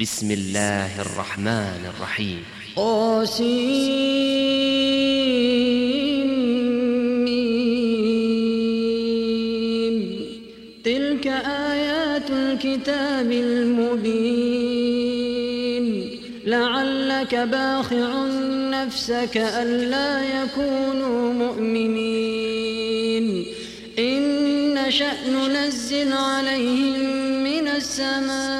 بسم الله الرحمن الرحيم. قاسم تلك آيات الكتاب المبين. لعلك باخع نفسك ألا يكونوا مؤمنين. إن نشأ ننزل عليهم من السماء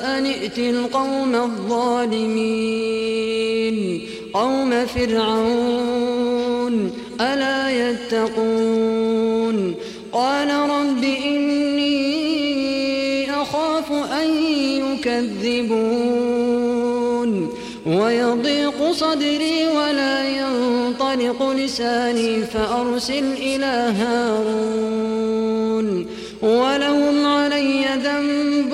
ائت القوم الظالمين. قوم فرعون ألا يتقون. قال رب إني أخاف أن يكذبون. ويضيق صدري ولا ينطلق لساني فأرسل إلى هارون. ولهم علي ذنب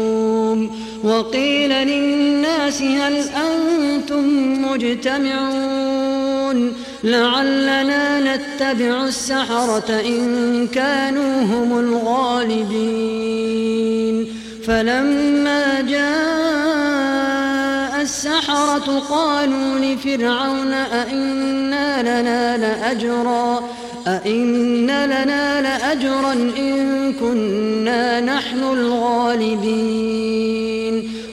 وقيل للناس هل أنتم مجتمعون؟ لعلنا نتبع السحرة إن كانوا هم الغالبين. فلما جاء السحرة قالوا لفرعون أئنا لنا لأجرا؟ أئن لنا لأجرا إن كنا نحن الغالبين.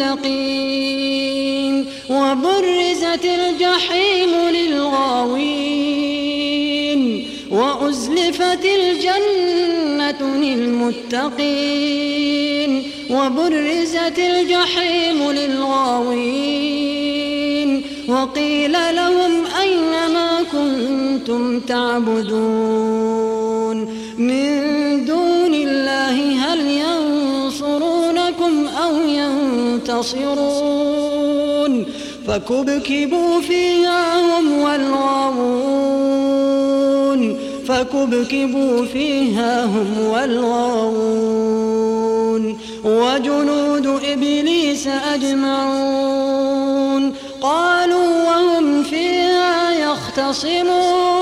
للمتقين وبرزت الجحيم للغاوين وأزلفت الجنة للمتقين وبرزت الجحيم للغاوين وقيل لهم أين ما كنتم تعبدون من دون الله هل ينصرونكم أو ينتصرون. فكبكبوا فيها هم والغاوون. فكبكبوا فيها هم والغاوون. وجنود إبليس أجمعون. قالوا وهم فيها يختصمون.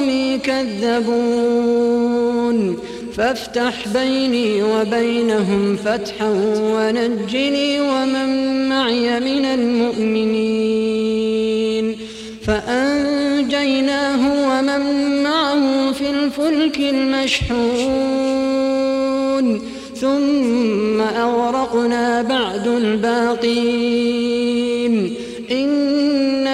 كذبون. فافتح بيني وبينهم فتحا ونجني ومن معي من المؤمنين. فأنجيناه ومن معه في الفلك المشحون. ثم أغرقنا بعد الباقين.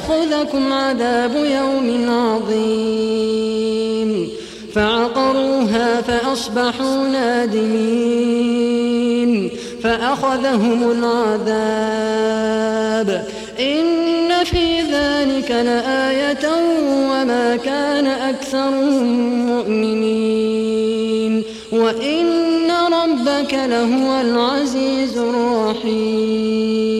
فيأخذكم عذاب يوم عظيم. فعقروها فأصبحوا نادمين. فأخذهم العذاب. إن في ذلك لآية وما كان أكثرهم مؤمنين. وإن ربك لهو العزيز الرحيم.